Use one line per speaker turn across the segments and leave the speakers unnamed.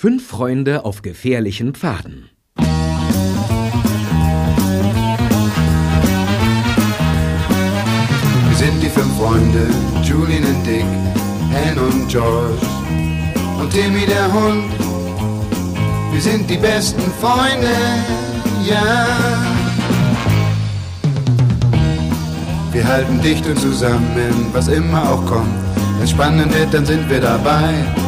Fünf Freunde auf gefährlichen Pfaden.
Wir sind die fünf Freunde, Julian und Dick, Anne und George und Timmy der Hund. Wir sind die besten Freunde, ja. Wir halten dicht und zusammen, was immer auch kommt. Wenn spannend wird, dann sind wir dabei.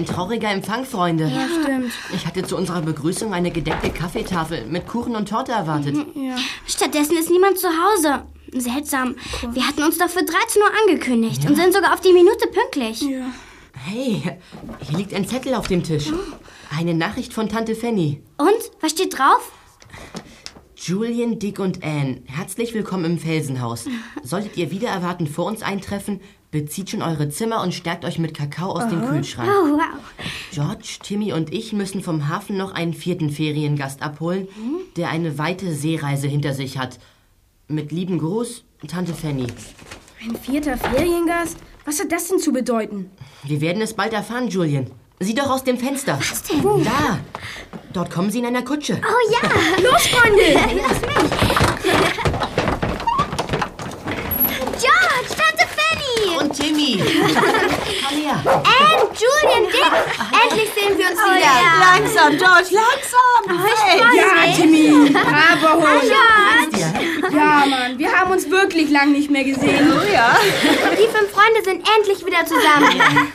Ein trauriger Empfang, Freunde.
Ja, stimmt.
Ich hatte zu unserer Begrüßung eine gedeckte Kaffeetafel mit Kuchen und Torte erwartet.
Ja.
Stattdessen ist niemand zu Hause. Seltsam. Wir hatten uns doch für 13 Uhr angekündigt und sind sogar auf die Minute pünktlich.
ja.
Hey, hier liegt ein Zettel auf dem Tisch. Eine Nachricht von Tante Fanny.
Und? Was steht drauf?
Julian, Dick und Anne, herzlich willkommen im Felsenhaus. Solltet ihr wieder erwarten vor uns eintreffen, bezieht schon eure Zimmer und stärkt euch mit Kakao aus dem Kühlschrank.
Oh, wow.
George, Timmy und ich müssen vom Hafen noch einen vierten Feriengast abholen, der eine weite Seereise hinter sich hat. Mit lieben Gruß, Tante Fanny.
Ein vierter Feriengast? Was hat das denn zu bedeuten?
Wir werden es bald erfahren, Julian. Sieh doch aus dem Fenster. Was
denn?
Da. Dort kommen sie in einer Kutsche.
Oh ja.
Los, Freunde!
George, Tante Fanny.
Komm her.
Anne, Julian, Dick. Endlich sehen wir uns wieder.
Oh Langsam, George, langsam. Hey.
Ja, Timmy, Hund.
George.
Ja, Mann, wir haben uns wirklich lang nicht mehr gesehen.
Oh ja.
Die fünf Freunde sind endlich wieder zusammen.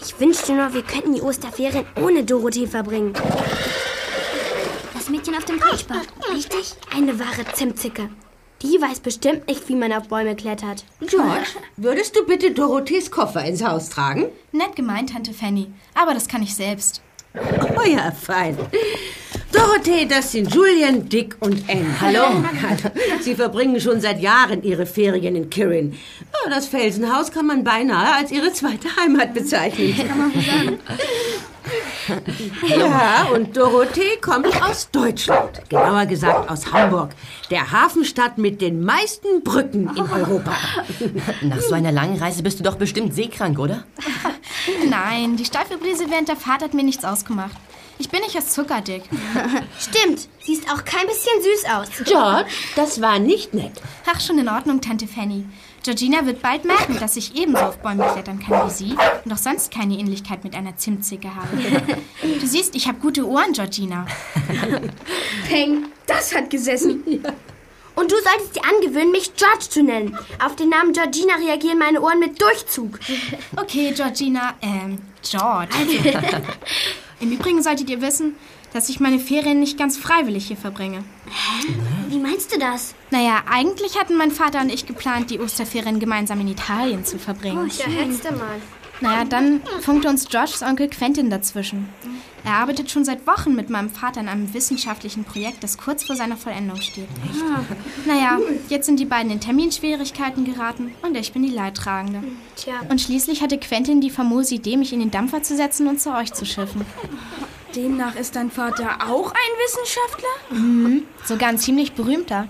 Ich wünschte nur, wir könnten die Osterferien ohne Dorothee verbringen. Das Mädchen auf dem Kretschbad, richtig? Eine wahre Zimtzicke. Die weiß bestimmt nicht, wie man auf Bäume klettert.
George, würdest du bitte Dorothees Koffer ins Haus tragen?
Nett gemeint, Tante Fanny. Aber das kann ich selbst.
Oh ja, fein. Dorothee, das sind Julian, Dick und Anne. Hallo. Hallo. Sie verbringen schon seit Jahren ihre Ferien in Kirin. Das Felsenhaus kann man beinahe als ihre zweite Heimat bezeichnen. Ja, und Dorothee kommt aus Deutschland. Genauer gesagt aus Hamburg, der Hafenstadt mit den meisten Brücken in Europa.
Nach so einer langen Reise bist du doch bestimmt seekrank, oder?
Nein, die steife Brise während der Fahrt hat mir nichts ausgemacht. Ich bin nicht erst zuckerdick.
Stimmt, siehst auch kein bisschen süß aus.
George, das war nicht nett.
Ach, schon in Ordnung, Tante Fanny. Georgina wird bald merken, dass ich ebenso auf Bäume klettern kann wie sie und auch sonst keine Ähnlichkeit mit einer Zimtzicke habe. Du siehst, ich habe gute Ohren, Georgina.
Peng, das hat gesessen.
Und du solltest dir angewöhnen, mich George zu nennen. Auf den Namen Georgina reagieren meine Ohren mit Durchzug.
Okay, Georgina, ähm, George. Im Übrigen solltet ihr wissen, dass ich meine Ferien nicht ganz freiwillig hier verbringe.
Wie meinst du das?
Naja, eigentlich hatten mein Vater und ich geplant, die Osterferien gemeinsam in Italien zu verbringen.
Ja, hättest du mal.
Naja, dann funkte uns Georges Onkel Quentin dazwischen. Er arbeitet schon seit Wochen mit meinem Vater an einem wissenschaftlichen Projekt, das kurz vor seiner Vollendung steht. Naja, jetzt sind die beiden in Terminschwierigkeiten geraten und ich bin die Leidtragende.
Tja.
Und schließlich hatte Quentin die famose Idee, mich in den Dampfer zu setzen und zu euch zu schiffen.
Demnach ist dein Vater auch ein Wissenschaftler?
Sogar ein ziemlich berühmter.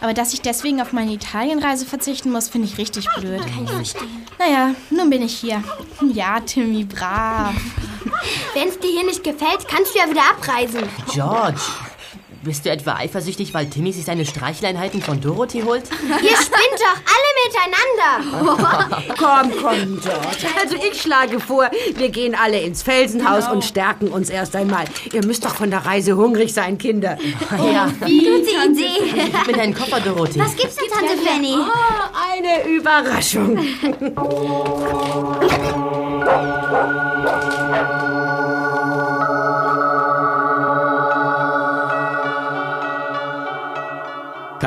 Aber dass ich deswegen auf meine Italienreise verzichten muss, finde ich richtig blöd.
Kann ich verstehen.
Naja, nun bin ich hier. Ja, Timmy, brav.
Wenn es dir hier nicht gefällt, kannst du ja wieder abreisen.
George, Bist du etwa eifersüchtig, weil Timmy sich seine Streicheleinheiten von Dorothy holt?
Ihr spinnt doch alle miteinander.
Komm, komm, George. Also ich schlage vor, wir gehen alle ins Felsenhaus und stärken uns erst einmal. Ihr müsst doch von der Reise hungrig sein, Kinder.
ja.
Gute Idee.
Gib mir deinen Koffer, Dorothy.
Was gibt's denn, Tante Fanny?
Oh, eine Überraschung.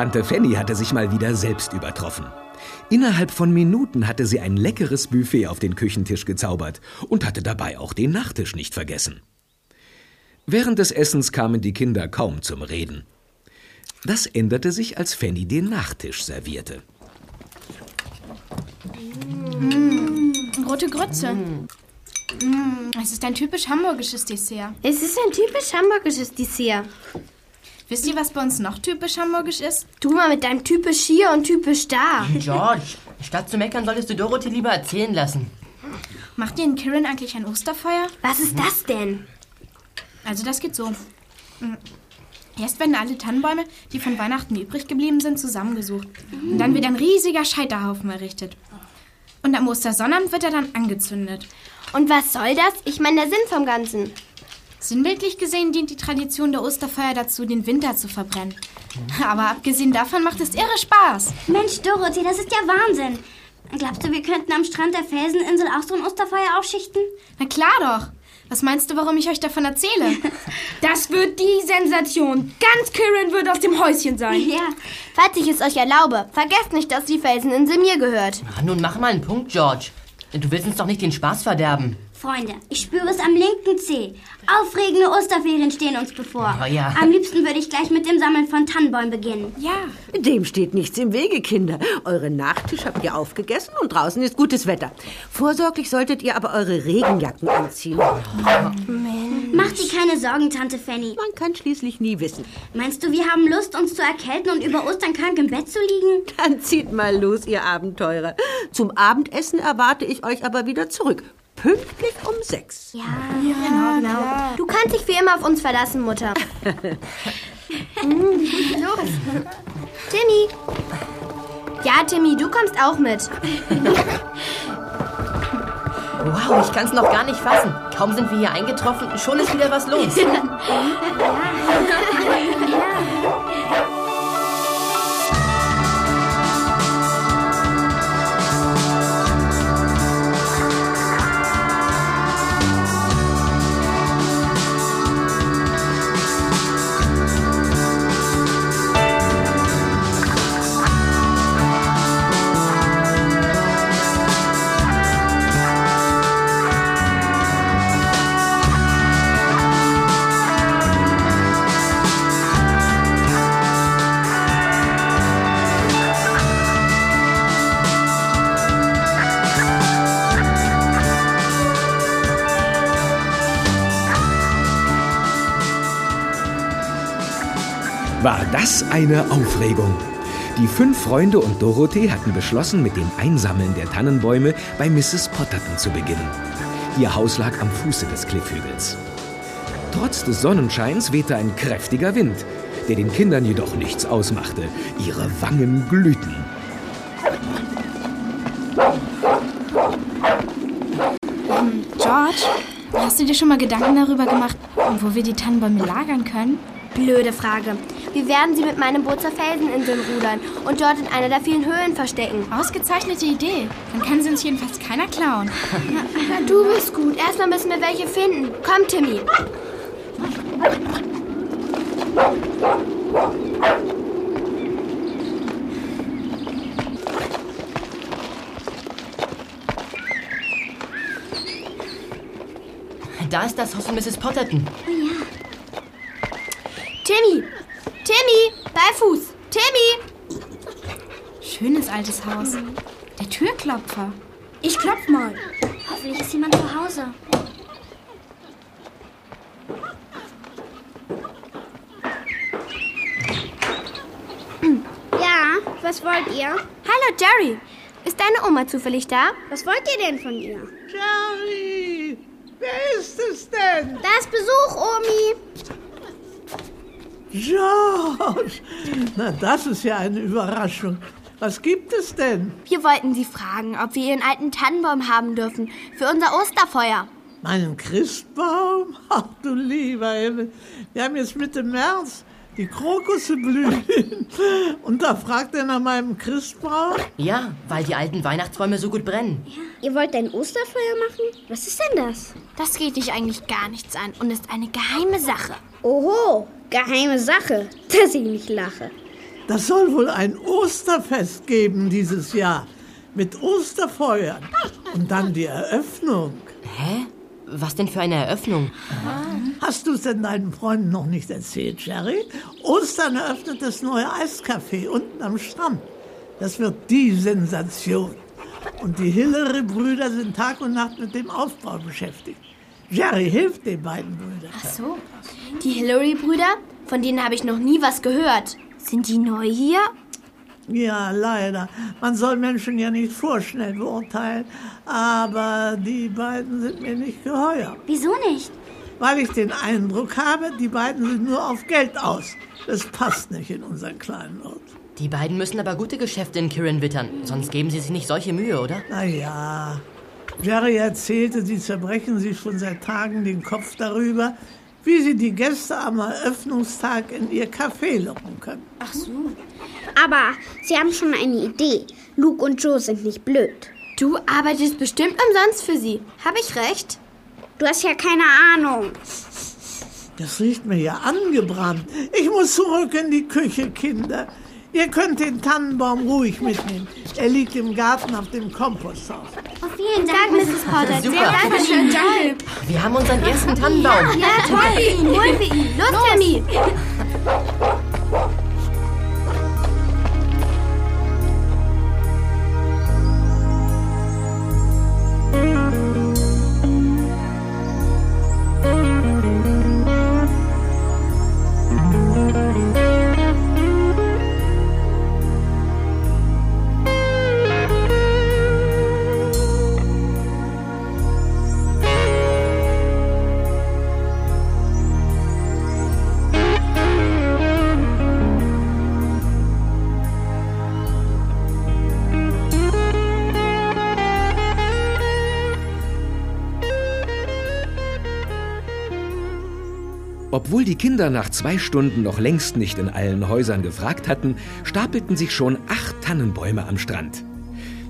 Tante Fanny hatte sich mal wieder selbst übertroffen. Innerhalb von Minuten hatte sie ein leckeres Buffet auf den Küchentisch gezaubert und hatte dabei auch den Nachtisch nicht vergessen. Während des Essens kamen die Kinder kaum zum Reden. Das änderte sich, als Fanny den Nachtisch servierte.
Rote Grütze. Mm, Es ist ein typisch hamburgisches Dessert.
Es ist ein typisch hamburgisches Dessert.
Wisst ihr, was bei uns noch typisch hamburgisch ist?
Du mal mit deinem typisch hier und typisch da.
George, statt zu meckern, solltest du Dorothy lieber erzählen lassen.
Macht ihr in Kirin eigentlich ein Osterfeuer?
Was ist das denn?
Also das geht so. Mm. Erst werden alle Tannenbäume, die von Weihnachten übrig geblieben sind, zusammengesucht. Und dann wird ein riesiger Scheiterhaufen errichtet. Und am Ostersonnabend wird er dann angezündet.
Und was soll das? Ich meine, der Sinn vom Ganzen.
Sinnbildlich gesehen dient die Tradition der Osterfeuer dazu, den Winter zu verbrennen. Aber abgesehen davon macht es irre Spaß.
Mensch, Dorothee, das ist ja Wahnsinn. Glaubst du, wir könnten am Strand der Felseninsel auch so ein Osterfeuer aufschichten?
Na klar doch. Was meinst du, warum ich euch davon erzähle?
Das wird die Sensation. Ganz Kirin wird aus dem Häuschen sein.
Ja. Falls ich es euch erlaube, vergesst nicht, dass die Felseninsel mir gehört.
Ach, nun mach mal einen Punkt, George. Du willst uns doch nicht den Spaß verderben.
Freunde, ich spüre es am linken Zeh. Aufregende Osterferien stehen uns bevor.
Oh ja.
Am liebsten würde ich gleich mit dem Sammeln von Tannenbäumen beginnen.
Ja.
Dem steht nichts im Wege, Kinder. Euren Nachtisch habt ihr aufgegessen und draußen ist gutes Wetter. Vorsorglich solltet ihr aber eure Regenjacken anziehen.
Mach dir keine Sorgen, Tante Fanny.
Man kann schließlich nie wissen.
Meinst du, wir haben Lust, uns zu erkälten und über Ostern krank im Bett zu liegen?
Dann zieht mal los, ihr Abenteurer. Zum Abendessen erwarte ich euch aber wieder zurück. Pünktlich um sechs.
Ja.
Genau, genau. Du kannst dich wie immer auf uns verlassen, Mutter. Los. Timmy. Ja, Timmy, du kommst auch mit.
Wow, ich kann's noch gar nicht fassen. Kaum sind wir hier eingetroffen, schon ist wieder was los.
Eine Aufregung? Die fünf Freunde und Dorothee hatten beschlossen, mit dem Einsammeln der Tannenbäume bei Mrs. Potterton zu beginnen. Ihr Haus lag am Fuße des Kliffhügels. Trotz des Sonnenscheins wehte ein kräftiger Wind, der den Kindern jedoch nichts ausmachte. Ihre Wangen glühten.
George, hast du dir schon mal Gedanken darüber gemacht, wo wir die Tannenbäume lagern können?
Blöde Frage. Wir werden sie mit meinem Boot zur Felseninsel rudern und dort in einer der vielen Höhlen verstecken.
Ausgezeichnete Idee. Dann kann sie uns jedenfalls keiner klauen.
Na, du bist gut. Erstmal müssen wir welche finden. Komm, Timmy.
Da ist das Haus von Mrs. Potterton.
Timmy! Timmy! Beifuß! Timmy!
Schönes altes Haus. Der Türklopfer.
Ich klopf mal.
Hoffentlich ist jemand zu Hause.
Ja, was wollt ihr? Hallo, Jerry. Ist deine Oma zufällig da? Was wollt ihr denn von ihr?
Jerry, wer ist es denn?
Da ist Besuch, Omi.
George! Na, das ist ja eine Überraschung. Was gibt es denn?
Wir wollten Sie fragen, ob wir Ihren alten Tannenbaum haben dürfen für unser Osterfeuer.
Meinen Christbaum? Ach du lieber Himmel. Wir haben jetzt Mitte März. Die Krokusse blühen. Und da fragt er nach meinem Christbaum?
Ja, weil die alten Weihnachtsbäume so gut brennen.
Ihr wollt ein Osterfeuer machen? Was ist denn das?
Das geht dich eigentlich gar nichts an und ist eine geheime Sache.
Oho, geheime Sache, dass ich nicht lache.
Das soll wohl ein Osterfest geben dieses Jahr. Mit Osterfeuern. Und dann die Eröffnung.
Hä? Was denn für eine Eröffnung?
Hast du es denn deinen Freunden noch nicht erzählt, Jerry? Ostern eröffnet das neue Eiscafé unten am Strand. Das wird die Sensation. Und die Hillary-Brüder sind Tag und Nacht mit dem Aufbau beschäftigt. Jerry hilft den beiden Brüdern.
Ach so. Die Hillary-Brüder? Von denen habe ich noch nie was gehört. Sind die neu hier?
Ja, leider. Man soll Menschen ja nicht vorschnell beurteilen. Aber die beiden sind mir nicht geheuer.
Wieso nicht?
Weil ich den Eindruck habe, die beiden sind nur auf Geld aus. Das passt nicht in unseren kleinen Ort.
Die beiden müssen aber gute Geschäfte in Kirin wittern. Sonst geben sie sich nicht solche Mühe, oder?
Na ja. Jerry erzählte, sie zerbrechen sich schon seit Tagen den Kopf darüber, wie sie die Gäste am Eröffnungstag in ihr Café locken können.
Ach so.
Aber Sie haben schon eine Idee. Luke und Joe sind nicht blöd.
Du arbeitest bestimmt umsonst für sie. Habe ich recht?
Du hast ja keine Ahnung.
Das riecht mir ja angebrannt. Ich muss zurück in die Küche, Kinder. Ihr könnt den Tannenbaum ruhig mitnehmen. Er liegt im Garten auf dem Komposthaus.
Oh, vielen Dank, Mrs. Potter.
Super.
Sehr danke schön.
Wir haben unseren ersten Tannenbaum.
Ja, toll. Ihn. Holen wir ihn. Los, Tammy.
Obwohl die Kinder nach zwei Stunden noch längst nicht in allen Häusern gefragt hatten, stapelten sich schon acht Tannenbäume am Strand.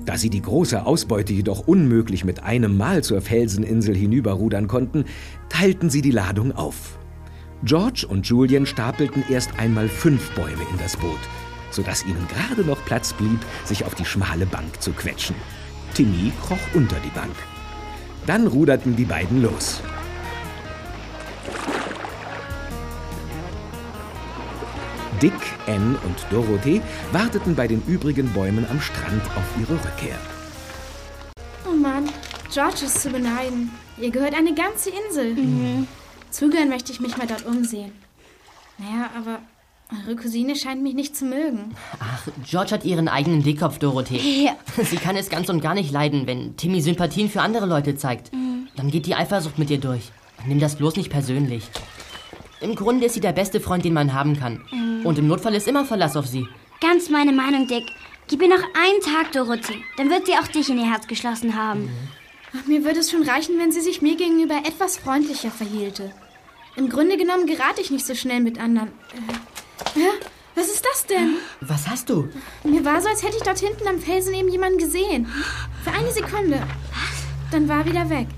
Da sie die große Ausbeute jedoch unmöglich mit einem Mal zur Felseninsel hinüberrudern konnten, teilten sie die Ladung auf. George und Julian stapelten erst einmal fünf Bäume in das Boot, sodass ihnen gerade noch Platz blieb, sich auf die schmale Bank zu quetschen. Timmy kroch unter die Bank. Dann ruderten die beiden los. Dick, Anne und Dorothee warteten bei den übrigen Bäumen am Strand auf ihre Rückkehr.
Oh Mann, George ist zu beneiden. Ihr gehört eine ganze Insel. Zugehören möchte ich mich mal dort umsehen. Naja, aber eure Cousine scheint mich nicht zu mögen.
Ach, George hat ihren eigenen Dickkopf, Dorothee.
Ja.
Sie kann es ganz und gar nicht leiden, wenn Timmy Sympathien für andere Leute zeigt. Dann geht die Eifersucht mit ihr durch. Nimm das bloß nicht persönlich. Im Grunde ist sie der beste Freund, den man haben kann. Und im Notfall ist immer Verlass auf sie.
Ganz meine Meinung, Dick. Gib ihr noch einen Tag, Dorothee. Dann wird sie auch dich in ihr Herz geschlossen haben.
Ach, mir würde es schon reichen, wenn sie sich mir gegenüber etwas freundlicher verhielte. Im Grunde genommen gerate ich nicht so schnell mit anderen. Äh, hä? was ist das denn?
Was hast du?
Mir war so, als hätte ich dort hinten am Felsen eben jemanden gesehen. Für eine Sekunde. Dann war er wieder weg.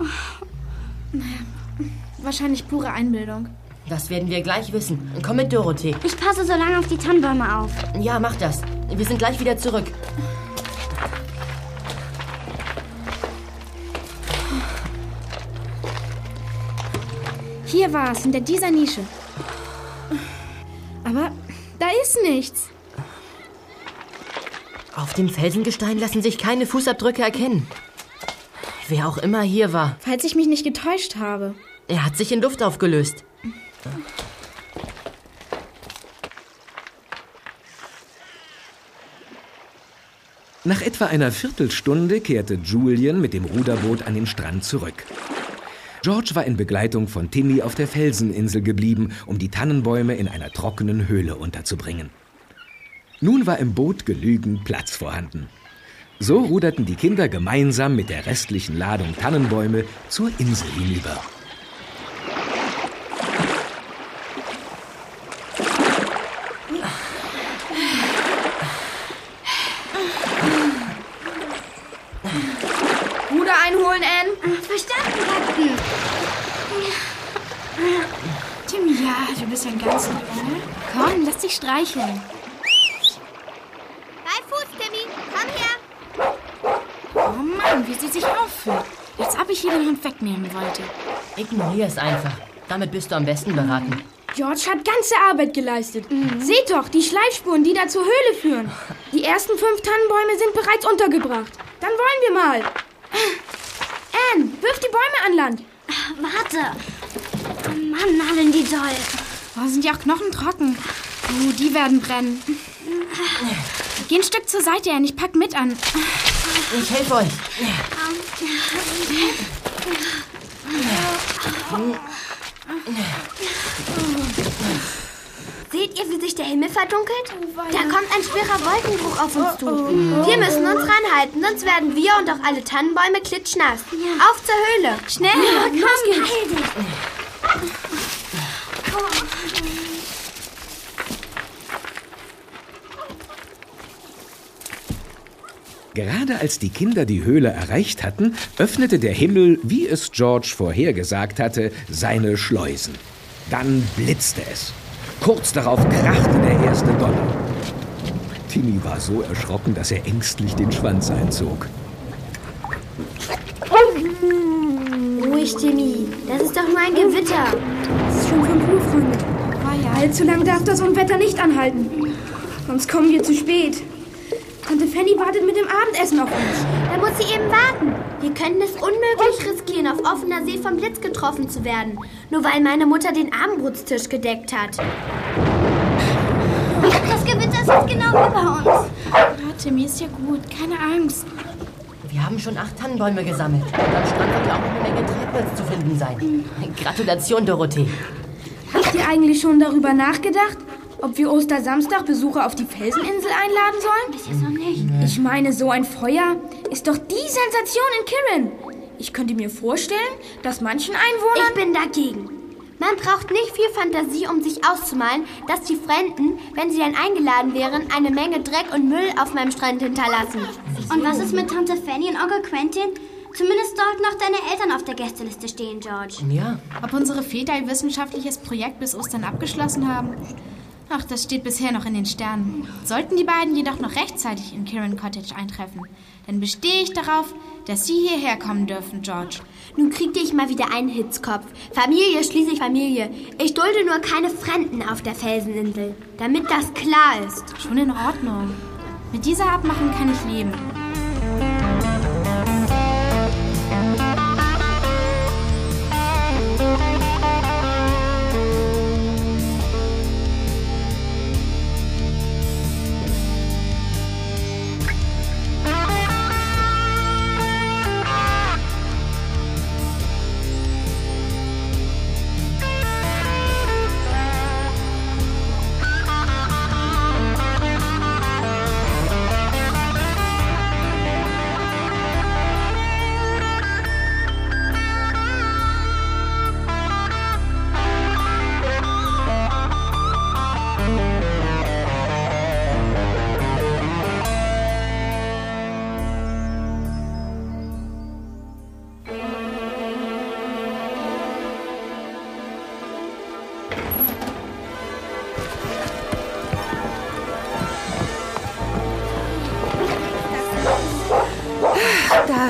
Naja, wahrscheinlich pure Einbildung.
Das werden wir gleich wissen. Komm mit, Dorothee.
Ich passe so lange auf die Tannenbäume auf.
Ja, mach das. Wir sind gleich wieder zurück.
Hier war es, hinter dieser Nische. Aber da ist nichts.
Auf dem Felsengestein lassen sich keine Fußabdrücke erkennen. Wer auch immer hier war,
Falls ich mich nicht getäuscht habe.
er hat sich in Luft aufgelöst.
Nach etwa einer Viertelstunde kehrte Julian mit dem Ruderboot an den Strand zurück. George war in Begleitung von Timmy auf der Felseninsel geblieben, um die Tannenbäume in einer trockenen Höhle unterzubringen. Nun war im Boot genügend Platz vorhanden. So ruderten die Kinder gemeinsam mit der restlichen Ladung Tannenbäume zur Insel hinüber.
Ruder einholen, Anne.
Verstanden, Captain.
Timmy, ja, du bist ein ganz lieber, ne? Streicheln.
Bei Fuß, Timmy. Komm her.
Oh Mann, wie sie sich aufführt. Als ob ich ihr den Hund wegnehmen wollte.
Ignorier es einfach. Damit bist du am besten beraten.
George hat ganze Arbeit geleistet. Seht doch, die Schleifspuren, die da zur Höhle führen. Die ersten fünf Tannenbäume sind bereits untergebracht. Dann wollen wir mal. Anne, wirf die Bäume an Land.
Warte. Oh Mann, nadeln die doll.
Oh, sind ja auch Knochen trocken. Oh, die werden brennen. Geh ein Stück zur Seite, Anne. Ich pack mit an.
Ich helfe euch.
Seht ihr, wie sich der Himmel verdunkelt? Da kommt ein schwerer Wolkenbruch auf uns zu. Wir müssen uns ranhalten, sonst werden wir und auch alle Tannenbäume klitschnass. Auf zur Höhle. Schnell.
Komm, heil dich.
Gerade als die Kinder die Höhle erreicht hatten, öffnete der Himmel, wie es George vorhergesagt hatte, seine Schleusen. Dann blitzte es. Kurz darauf krachte der erste Donner. Timmy war so erschrocken, dass er ängstlich den Schwanz einzog.
Ruhig, Timmy. Das ist doch nur ein Gewitter.
Das ist schon 5 Uhr, Freunde. Allzu lang darf das Unwetter nicht anhalten. Sonst kommen wir zu spät. Tante Fanny wartet mit dem Abendessen auf uns.
Da muss sie eben warten. Wir könnten es unmöglich riskieren, auf offener See vom Blitz getroffen zu werden. Nur weil meine Mutter den Abendbrotstisch gedeckt hat.
Das Gewitter ist jetzt genau über uns.
Ja, Timmy, ist ja gut. Keine Angst.
Wir haben schon acht Tannenbäume gesammelt. Und am Strand wird ja auch noch eine Menge Treibholz zu finden sein. Gratulation, Dorothee.
Habt ihr eigentlich schon darüber nachgedacht, ob wir Ostersamstag Besucher auf die Felseninsel einladen sollen?
Bis jetzt noch nicht.
Ich meine, so ein Feuer ist doch die Sensation in Kirin. Ich könnte mir vorstellen, dass manchen Einwohnern...
Ich bin dagegen. Man braucht nicht viel Fantasie, um sich auszumalen, dass die Fremden, wenn sie dann eingeladen wären, eine Menge Dreck und Müll auf meinem Strand hinterlassen.
Und was ist mit Tante Fanny und Onkel Quentin? Zumindest sollten noch deine Eltern auf der Gästeliste stehen, George.
Ja,
Ob unsere Väter ein wissenschaftliches Projekt bis Ostern abgeschlossen haben? Ach, das steht bisher noch in den Sternen. Sollten die beiden jedoch noch rechtzeitig in Kirin Cottage eintreffen, dann bestehe ich darauf, dass sie hierher kommen dürfen, George.
Nun kriegte ich mal wieder einen Hitzkopf. Familie schließlich Familie. Ich dulde nur keine Fremden auf der Felseninsel. Damit das klar ist.
Schon in Ordnung. Mit dieser Abmachung kann ich leben.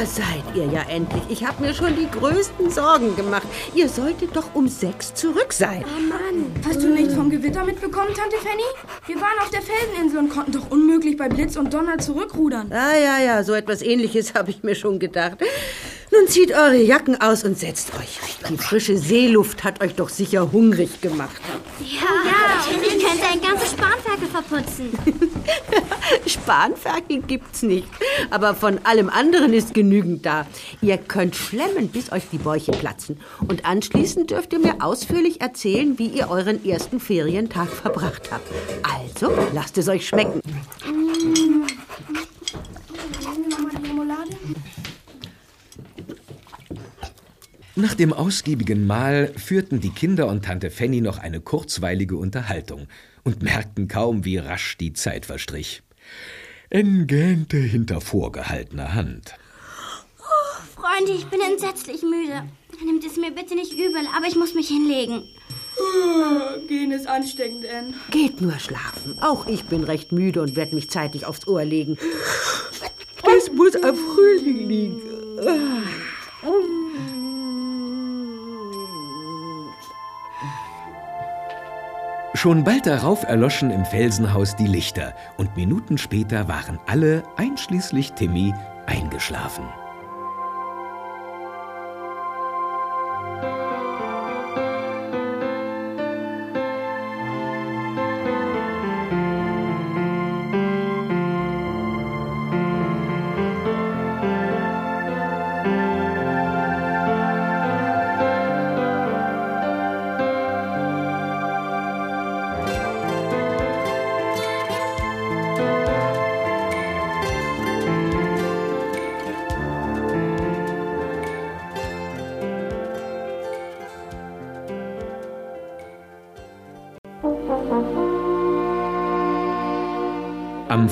Da seid ihr ja endlich. Ich habe mir schon die größten Sorgen gemacht. Ihr solltet doch um sechs zurück sein.
Hast du nicht vom Gewitter mitbekommen, Tante Fanny? Wir waren auf der Felseninsel und konnten doch unmöglich bei Blitz und Donner zurückrudern.
Ah, ja, ja, so etwas ähnliches habe ich mir schon gedacht. Nun zieht eure Jacken aus und setzt euch. Die frische Seeluft hat euch doch sicher hungrig gemacht.
Ja, ja. ich könnte ein ganzes Spanferkel verputzen.
Spanferkel gibt's nicht. Aber von allem anderen ist genügend da. Ihr könnt schlemmen, bis euch die Bäuche platzen. Und anschließend dürft ihr mir ausführlich erzählen, wie ihr euren ersten Ferientag verbracht habt. Also, lasst es euch schmecken.
Nach dem ausgiebigen Mahl führten die Kinder und Tante Fanny noch eine kurzweilige Unterhaltung und merkten kaum, wie rasch die Zeit verstrich. Anne gähnte hinter vorgehaltener Hand.
Oh, Freunde, ich bin entsetzlich müde. Nimmt es mir bitte nicht übel, aber ich muss mich hinlegen.
Gehen ist ansteckend, Anne.
Geht nur schlafen. Auch ich bin recht müde und werde mich zeitig aufs Ohr legen. Es muss am Frühling liegen.
Schon bald darauf erloschen im Felsenhaus die Lichter und Minuten später waren alle, einschließlich Timmy, eingeschlafen.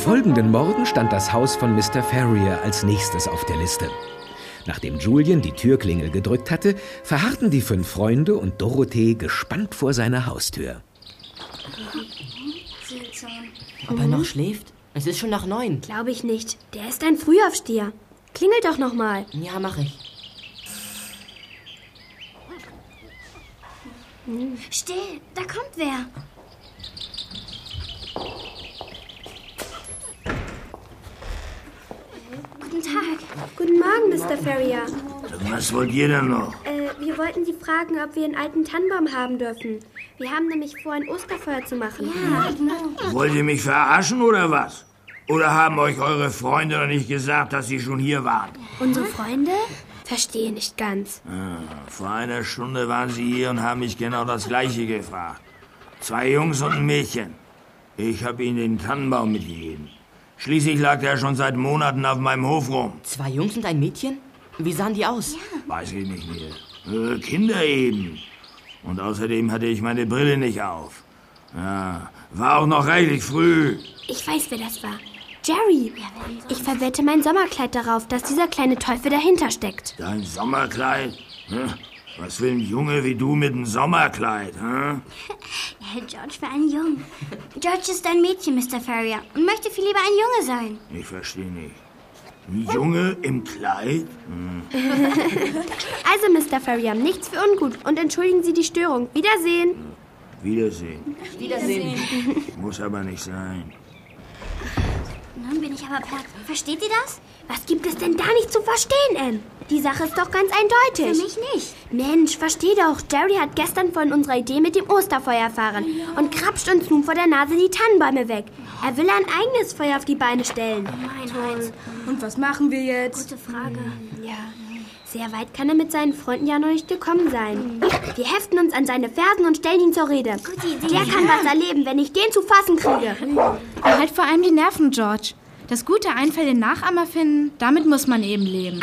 Folgenden Morgen stand das Haus von Mr. Ferrier als nächstes auf der Liste. Nachdem Julian die Türklingel gedrückt hatte, verharrten die fünf Freunde und Dorothee gespannt vor seiner Haustür.
Ob er noch schläft? Es ist schon nach neun.
Glaube ich nicht. Der ist ein Frühaufsteher. Klingel doch noch mal.
Ja, mach ich.
Still, da kommt wer.
Guten Morgen, Mr. Ferrier.
Was wollt ihr denn noch?
Äh, wir wollten Sie fragen, ob wir einen alten Tannenbaum haben dürfen. Wir haben nämlich vor, ein Osterfeuer zu machen.
Ja, genau.
Wollt ihr mich verarschen oder was? Oder haben euch eure Freunde noch nicht gesagt, dass sie schon hier waren?
Unsere Freunde? Verstehe nicht ganz.
Ah, vor einer Stunde waren sie hier und haben mich genau das Gleiche gefragt. Zwei Jungs und ein Mädchen. Ich habe ihnen den Tannenbaum mitgegeben. Schließlich lag der schon seit Monaten auf meinem Hof rum.
Zwei Jungs und ein Mädchen? Wie sahen die aus?
Weiß ich nicht mehr. Äh, Kinder eben. Und außerdem hatte ich meine Brille nicht auf. Ja, war auch noch reichlich früh.
Ich weiß, wer das war. Jerry. Ich verwette mein Sommerkleid darauf, dass dieser kleine Teufel dahinter steckt.
Dein Sommerkleid? Hä? Was will ein Junge wie du mit einem Sommerkleid? Hä?
Er hält George für einen Jungen. George ist ein Mädchen, Mr. Ferrier, und möchte viel lieber ein Junge sein.
Ich verstehe nicht. Ein Junge im Kleid?
Also, Mr. Ferrier, nichts für ungut und entschuldigen Sie die Störung. Wiedersehen.
Wiedersehen.
Wiedersehen.
Muss aber nicht sein.
Nun bin ich aber platt. Versteht ihr das?
Was gibt es denn da nicht zu verstehen, Anne? Die Sache ist doch ganz
Für
eindeutig.
mich nicht.
Mensch, versteh doch. Jerry hat gestern von unserer Idee mit dem Osterfeuer erfahren und krapscht uns nun vor der Nase die Tannenbäume weg. Er will ein eigenes Feuer auf die Beine stellen.
Meinheit.
Und was machen wir jetzt?
Gute Frage.
Ja. Sehr weit kann er mit seinen Freunden ja noch nicht gekommen sein. Wir heften uns an seine Fersen und stellen ihn zur Rede. Der kann was erleben, wenn ich den zu fassen kriege.
Halt vor allem die Nerven, George. Das gute einfällige Nachahmer finden, damit muss man eben leben.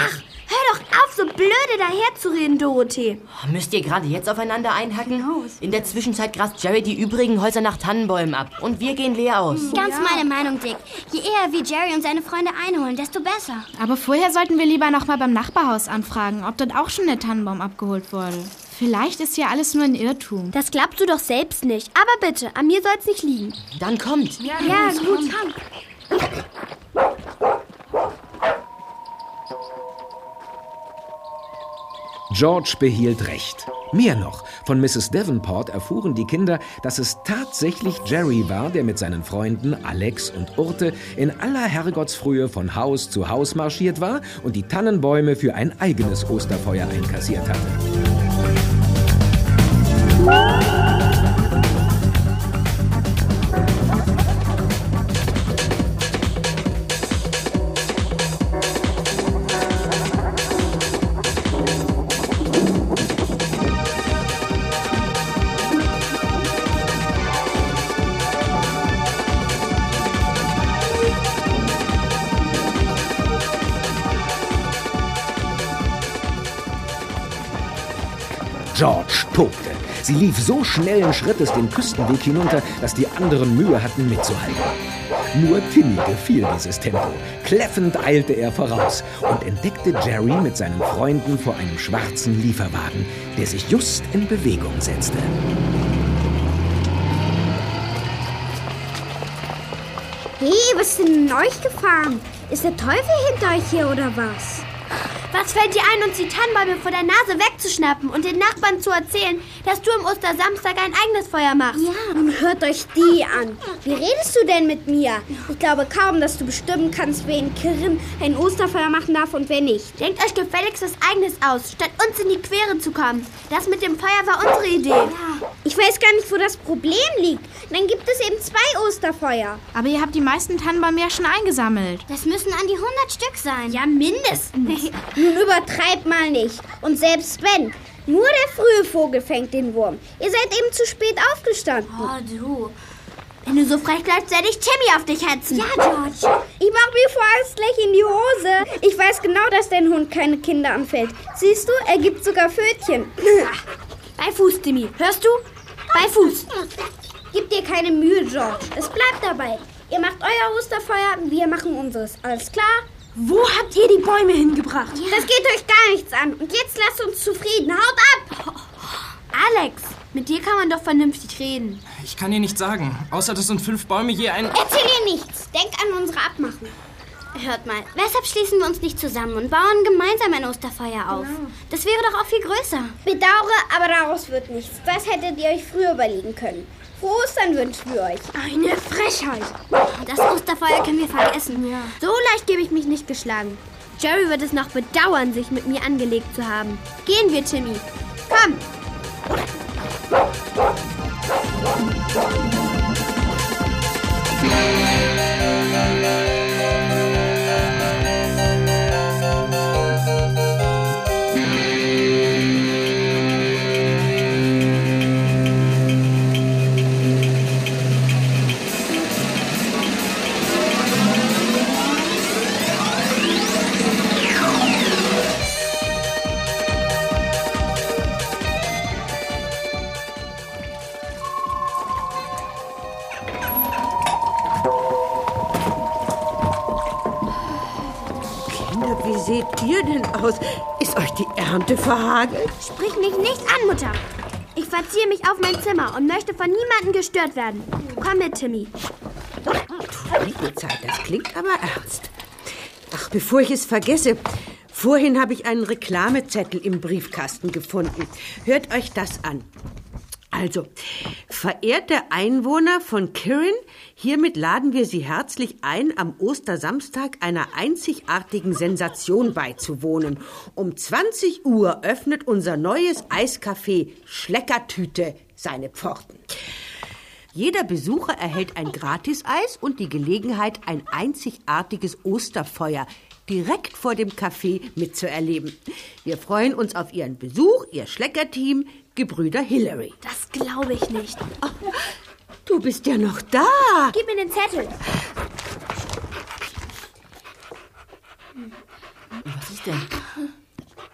Hör doch auf, so blöde daherzureden, Dorothee.
Müsst ihr gerade jetzt aufeinander einhacken? In der Zwischenzeit grast Jerry die übrigen Häuser nach Tannenbäumen ab. Und wir gehen leer aus.
Ganz meine Meinung, Dick. Je eher wir Jerry und seine Freunde einholen, desto besser.
Aber vorher sollten wir lieber noch mal beim Nachbarhaus anfragen, ob dort auch schon der Tannenbaum abgeholt wurde. Vielleicht ist ja alles nur ein Irrtum.
Das glaubst du doch selbst nicht. Aber bitte, an mir soll's nicht liegen.
Dann kommt.
Ja, gut.
George behielt recht. Mehr noch, von Mrs. Davenport erfuhren die Kinder, dass es tatsächlich Jerry war, der mit seinen Freunden Alex und Urte in aller Herrgottsfrühe von Haus zu Haus marschiert war und die Tannenbäume für ein eigenes Osterfeuer einkassiert hatte. Tobte. Sie lief so schnellen Schrittes den Küstenweg hinunter, dass die anderen Mühe hatten mitzuhalten. Nur Timmy gefiel dieses Tempo. Kläffend eilte er voraus und entdeckte Jerry mit seinen Freunden vor einem schwarzen Lieferwagen, der sich just in Bewegung setzte.
Hey, was ist denn in euch gefahren? Ist der Teufel hinter euch hier oder was? Was fällt dir ein, uns die Tannenbäume vor der Nase wegzuschnappen und den Nachbarn zu erzählen, dass du am Ostersamstag ein eigenes Feuer machst? Ja. Nun hört euch die an. Wie redest du denn mit mir? Ich glaube kaum, dass du bestimmen kannst, wer in Kirin ein Osterfeuer machen darf und wer nicht. Denkt euch gefälligst was Eigenes aus, statt uns in die Quere zu kommen. Das mit dem Feuer war unsere Idee. Ja. Ich weiß gar nicht, wo das Problem liegt. Dann gibt es eben zwei Osterfeuer.
Aber ihr habt die meisten Tannenbäume ja schon eingesammelt.
Das müssen an die 100 Stück sein.
Ja, mindestens. Nun übertreibt mal nicht. Und selbst wenn, nur der frühe Vogel fängt den Wurm. Ihr seid eben zu spät aufgestanden.
Oh, du.
Wenn du so frech bleibst, werde ich Timmy auf dich hetzen.
Ja, George.
Ich mach mir vorerst gleich in die Hose. Ich weiß genau, dass dein Hund keine Kinder anfällt. Siehst du, er gibt sogar Pfötchen. Bei Fuß, Timmy. Hörst du? Bei Fuß. Gib dir keine Mühe, George. Es bleibt dabei. Ihr macht euer Osterfeuer, wir machen unseres. Alles klar?
Wo habt ihr die Bäume hingebracht?
Ja. Das geht euch gar nichts an. Und jetzt lasst uns zufrieden. Haut ab! Alex, mit dir kann man doch vernünftig reden.
Ich kann dir nichts sagen. Außer, dass uns fünf Bäume je ein...
Erzähl ihr nichts. Denk an unsere Abmachung. Hört mal, weshalb schließen wir uns nicht zusammen und bauen gemeinsam ein Osterfeuer auf? Genau. Das wäre doch auch viel größer. Bedauere, aber daraus wird nichts. Das hättet ihr euch früher überlegen können. Ostern wünschen wir euch.
Eine Frechheit.
Das Osterfeuer können wir vergessen. Ja. So leicht gebe ich mich nicht geschlagen. Jerry wird es noch bedauern, sich mit mir angelegt zu haben. Gehen wir, Timmy. Komm.
Wie aus? Ist euch die Ernte verhagelt?
Sprich mich nicht an, Mutter. Ich verziehe mich auf mein Zimmer und möchte von niemandem gestört werden. Komm mit, Timmy.
Zeit, das klingt aber ernst. Ach, bevor ich es vergesse, vorhin habe ich einen Reklamezettel im Briefkasten gefunden. Hört euch das an. Also, verehrte Einwohner von Kirin, hiermit laden wir Sie herzlich ein, am Ostersamstag einer einzigartigen Sensation beizuwohnen. Um 20 Uhr öffnet unser neues Eiscafé Schleckertüte seine Pforten. Jeder Besucher erhält ein Gratiseis und die Gelegenheit, ein einzigartiges Osterfeuer direkt vor dem Café mitzuerleben. Wir freuen uns auf Ihren Besuch, Ihr Schleckerteam, Gebrüder Hillary.
Das glaube ich nicht.
Oh, du bist ja noch da.
Gib mir den Zettel.
Was ist denn?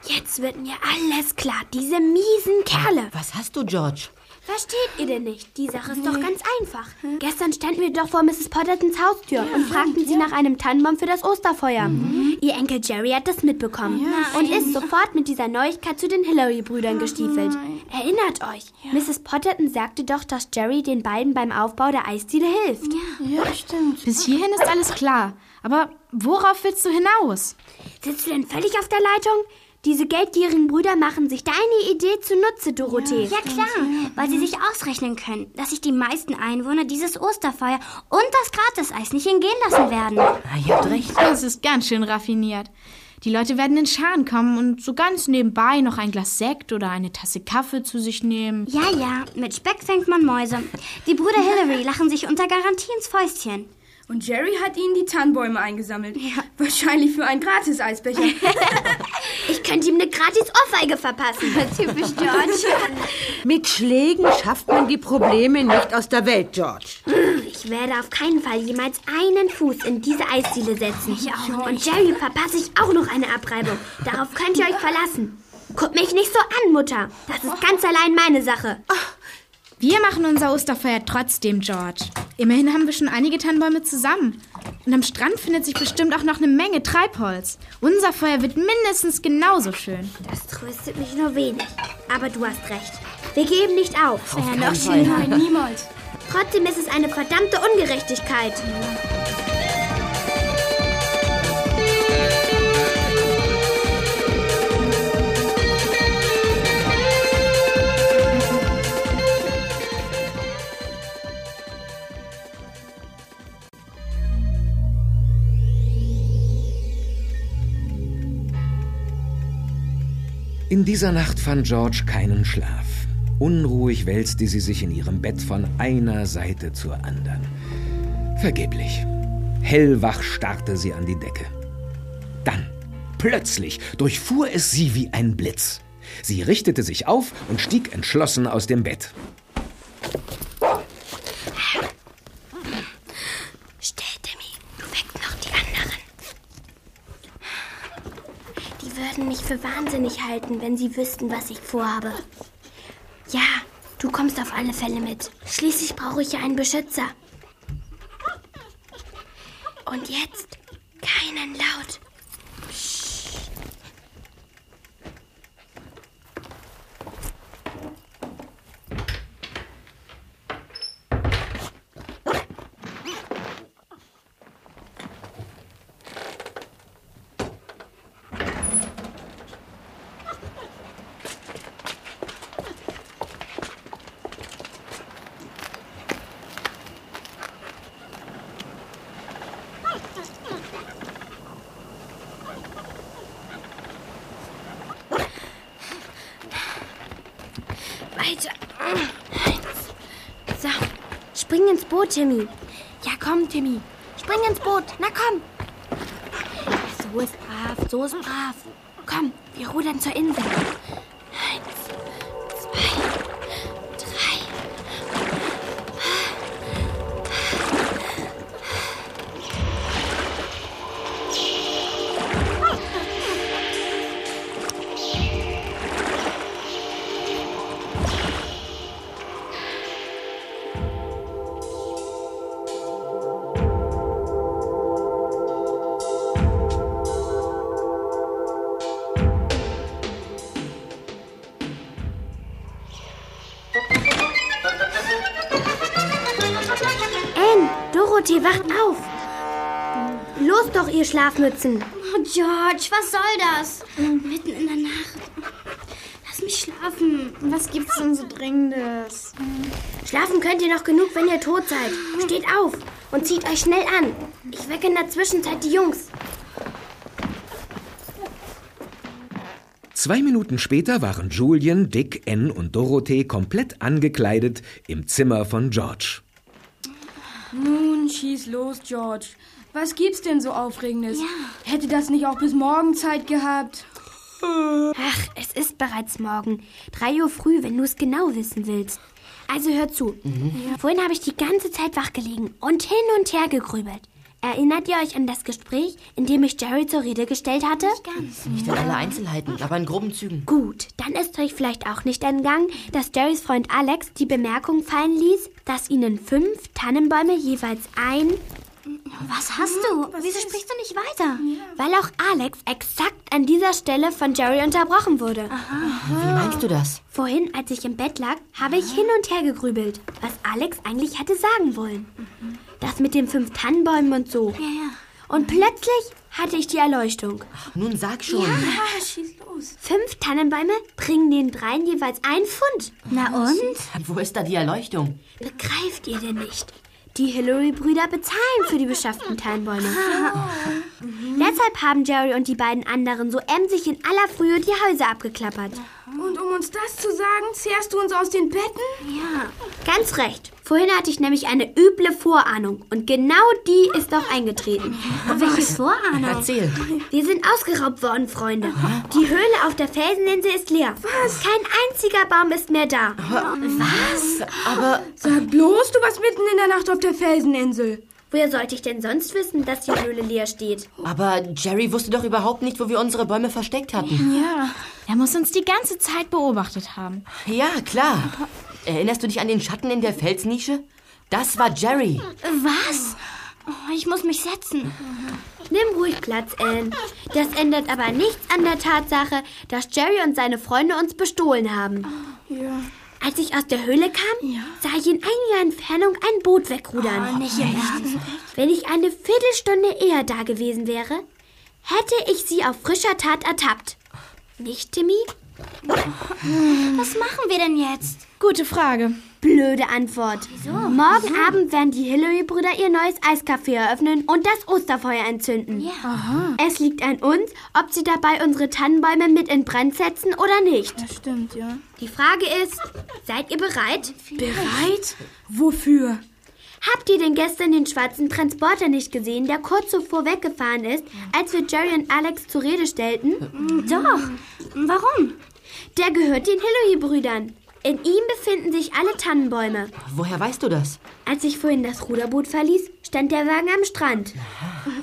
Jetzt wird mir alles klar. Diese miesen Kerle.
Was hast du, George?
Versteht ihr denn nicht? Die Sache ist doch ganz einfach. Gestern standen wir doch vor Mrs. Pottertons Haustür ja, und fragten ja. sie nach einem Tannenbaum für das Osterfeuer. Mhm. Ihr Enkel Jerry hat das mitbekommen ja, und ist sofort mit dieser Neuigkeit zu den Hillary-Brüdern gestiefelt. Erinnert euch, Mrs. Potterton sagte doch, dass Jerry den beiden beim Aufbau der Eisdiele hilft.
Ja, stimmt.
Bis hierhin ist alles klar. Aber worauf willst du hinaus?
Sitzt du denn völlig auf der Leitung? Diese geldgierigen Brüder machen sich deine Idee zunutze, Dorothee.
Ja, klar, weil sie sich ausrechnen können, dass sich die meisten Einwohner dieses Osterfeuer und das Gratiseis nicht entgehen lassen werden.
Na, ihr habt recht.
Das ist ganz schön raffiniert. Die Leute werden in Scharen kommen und so ganz nebenbei noch ein Glas Sekt oder eine Tasse Kaffee zu sich nehmen.
Ja, ja, mit Speck fängt man Mäuse. Die Brüder Hillary lachen sich unter Garantie ins Fäustchen.
Und Jerry hat ihnen die Tannenbäume eingesammelt. Ja. Wahrscheinlich für einen Gratis-Eisbecher.
ich könnte ihm eine Gratis-Ohrfeige verpassen. Typisch George.
Mit Schlägen schafft man die Probleme nicht aus der Welt, George.
Ich werde auf keinen Fall jemals einen Fuß in diese Eisdiele setzen. Ich auch Und Jerry verpasse ich auch noch eine Abreibung. Darauf könnt ihr euch verlassen. Guck mich nicht so an, Mutter. Das ist ganz allein meine Sache.
Wir machen unser Osterfeuer trotzdem, George. Immerhin haben wir schon einige Tannenbäume zusammen. Und am Strand findet sich bestimmt auch noch eine Menge Treibholz. Unser Feuer wird mindestens genauso schön.
Das tröstet mich nur wenig. Aber du hast recht. Wir geben nicht auf.
Auf keinen
noch.
Nein, niemals.
Trotzdem ist es eine verdammte Ungerechtigkeit.
In dieser Nacht fand George keinen Schlaf. Unruhig wälzte sie sich in ihrem Bett von einer Seite zur anderen. Vergeblich. Hellwach starrte sie an die Decke. Dann, plötzlich, durchfuhr es sie wie ein Blitz. Sie richtete sich auf und stieg entschlossen aus dem Bett.
Still, Timmy. Du weckst noch die anderen. Die würden mich für wahnsinnig halten, wenn sie wüssten, was ich vorhabe. Ja, du kommst auf alle Fälle mit. Schließlich brauche ich ja einen Beschützer. Und jetzt keinen Laut. Weiter. Eins. So, spring ins Timmy. Ja, komm, Timmy. Spring ins Boot. Na komm. So ist brav, so ist brav. Komm, wir rudern zur Insel. Schlafmützen.
Oh, George, was soll das? Mitten in der Nacht. Lass mich schlafen.
Was gibt's denn so Dringendes?
Schlafen könnt ihr noch genug, wenn ihr tot seid. Steht auf und zieht euch schnell an. Ich wecke in der Zwischenzeit die Jungs.
Zwei Minuten später waren Julian, Dick, Ann und Dorothee komplett angekleidet im Zimmer von George.
Nun, schieß los, George. Was gibt's denn so Aufregendes? Hätte das nicht auch bis morgen Zeit gehabt?
Ach, es ist bereits morgen. Drei Uhr früh, wenn du es genau wissen willst. Also hör zu. Vorhin habe ich die ganze Zeit wachgelegen und hin und her gegrübelt. Erinnert ihr euch an das Gespräch, in dem ich Jerry zur Rede gestellt hatte?
Nicht in alle Einzelheiten, aber in groben Zügen.
Gut, dann ist euch vielleicht auch nicht entgangen, dass Jerrys Freund Alex die Bemerkung fallen ließ, dass ihnen fünf Tannenbäume jeweils ein,
Was hast du? Wieso sprichst du nicht weiter?
weil auch Alex exakt an dieser Stelle von Jerry unterbrochen wurde.
Wie meinst du das?
Vorhin, als ich im Bett lag, habe ich hin und her gegrübelt, was Alex eigentlich hatte sagen wollen. Das mit den fünf Tannenbäumen und so.
Ja, ja.
Und plötzlich hatte ich die Erleuchtung.
Nun sag schon.
Ah, schieß los.
Fünf Tannenbäume bringen den dreien jeweils ein Pfund.
Na und?
Wo ist da die Erleuchtung?
Begreift ihr denn nicht? Die Hillary-Brüder bezahlen für die beschafften Tannenbäume. Deshalb haben Jerry und die beiden anderen so emsig in aller Frühe die Häuser abgeklappert.
Und um uns das zu sagen, zehrst du uns aus den Betten?
Ja, ganz recht. Vorhin hatte ich nämlich eine üble Vorahnung. Und genau die ist auch eingetreten.
Welche Vorahnung?
Erzähl.
Wir sind ausgeraubt worden, Freunde. Die Höhle auf der Felseninsel ist leer. Was? Kein einziger Baum ist mehr da.
Was? Aber
Sag bloß, du warst mitten in der Nacht auf der Felseninsel.
Woher sollte ich denn sonst wissen, dass die Höhle leer steht?
Aber Jerry wusste doch überhaupt nicht, wo wir unsere Bäume versteckt hatten.
Ja, er muss uns die ganze Zeit beobachtet haben.
Ja, klar. Erinnerst du dich an den Schatten in der Felsnische? Das war Jerry.
Was? Oh, ich muss mich setzen.
Nimm ruhig Platz, Anne. Das ändert aber nichts an der Tatsache, dass Jerry und seine Freunde uns bestohlen haben.
Ja.
Als ich aus der Höhle kam, sah ich in einiger Entfernung ein Boot wegrudern.
Oh, nicht Ernst.
Wenn ich eine Viertelstunde eher da gewesen wäre, hätte ich sie auf frischer Tat ertappt. Nicht, Timmy?
Was machen wir denn jetzt?
Gute Frage.
Blöde Antwort. Morgen Abend werden die Hillary-Brüder ihr neues Eiscafé eröffnen und das Osterfeuer entzünden.
Ja.
Es liegt an uns, ob sie dabei unsere Tannenbäume mit in Brand setzen oder nicht.
Das stimmt, ja.
Die Frage ist, seid ihr bereit?
Bereit? Wofür?
Habt ihr denn gestern den schwarzen Transporter nicht gesehen, der kurz zuvor weggefahren ist, als wir Jerry und Alex zur Rede stellten?
Doch. Warum?
Der gehört den Hillary-Brüdern. In ihm befinden sich alle Tannenbäume.
Woher weißt du das?
Als ich vorhin das Ruderboot verließ, stand der Wagen am Strand.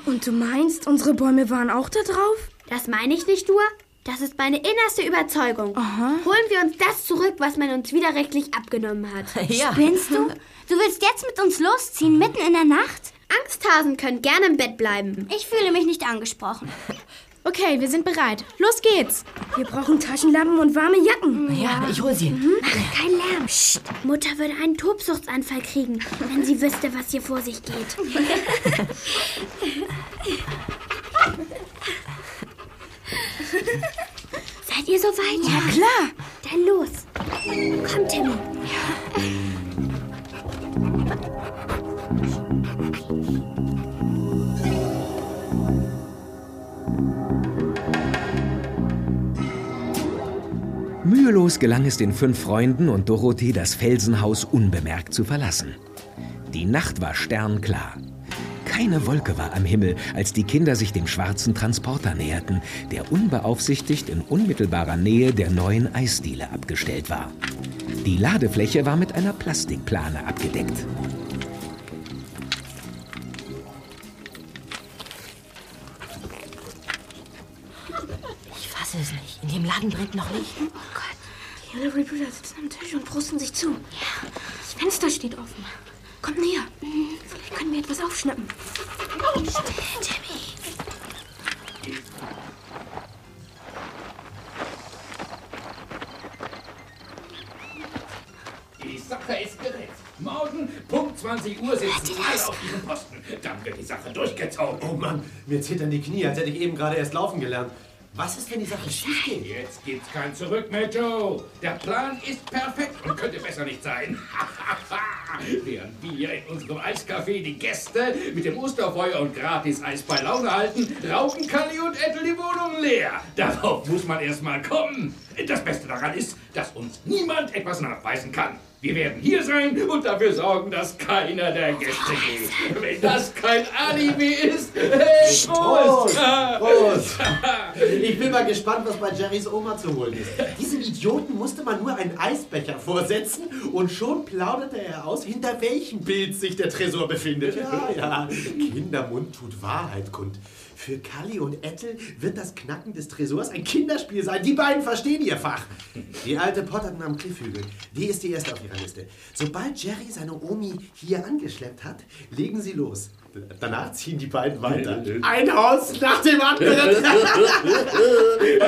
Und du meinst, unsere Bäume waren auch da drauf?
Das meine ich nicht nur. Das ist meine innerste Überzeugung. Holen wir uns das zurück, was man uns widerrechtlich abgenommen hat.
Ja.
Spinnst du? Du willst jetzt mit uns losziehen, mitten in der Nacht?
Angsthasen können gerne im Bett bleiben.
Ich fühle mich nicht angesprochen.
Okay, wir sind bereit. Los geht's.
Wir brauchen Taschenlampen und warme Jacken.
Ja, ich hol sie.
Macht keinen Lärm. Psst. Mutter würde einen Tobsuchtsanfall kriegen, wenn sie wüsste, was hier vor sich geht. Seid ihr soweit? Ja,
Klar.
Dann los. Komm, Timmy.
Mühelos gelang es den fünf Freunden und Dorothee, das Felsenhaus unbemerkt zu verlassen. Die Nacht war sternklar. Keine Wolke war am Himmel, als die Kinder sich dem schwarzen Transporter näherten, der unbeaufsichtigt in unmittelbarer Nähe der neuen Eisdiele abgestellt war. Die Ladefläche war mit einer Plastikplane abgedeckt.
Ich fasse es nicht. In dem Laden brennt noch Licht.
Oh Gott, die Hillary-Brüder sitzen am Tisch und brusten sich zu. Ja. Das Fenster steht offen. Kommt näher. Vielleicht können wir etwas aufschnappen.
Die Morgen, Punkt 20 Uhr, sitzen wir alle auf diesem Posten. Dann wird die Sache durchgezogen.
Oh Mann, mir zittern die Knie, als hätte ich eben gerade erst laufen gelernt. Was ist, wenn die Sache schief geht?
Jetzt gibt's kein Zurück mehr, Joe. Der Plan ist perfekt und könnte besser nicht sein. Während wir in unserem Eiscafé die Gäste mit dem Osterfeuer und gratis Eis bei Laune halten, rauchen Kalli und Ethel die Wohnung leer. Darauf muss man erst mal kommen. Das Beste daran ist, dass uns niemand etwas nachweisen kann. Wir werden hier sein und dafür sorgen, dass keiner der Gäste geht. Wenn das kein Alibi ist. Hey, Prost!
Prost! Ich bin mal gespannt, was bei Jerrys Oma zu holen ist. Diesem Idioten musste man nur einen Eisbecher vorsetzen und schon plauderte er aus, hinter welchem Bild sich der Tresor befindet. Ja, ja, Kindermund tut Wahrheit kund. Für Kalli und Ethel wird das Knacken des Tresors ein Kinderspiel sein. Die beiden verstehen ihr Fach. Die alte Potterton am Cliffhügel, die ist die erste auf ihrer Liste. Sobald Jerry seine Omi hier angeschleppt hat, legen sie los. Danach ziehen die beiden weiter. Ein Haus nach dem anderen.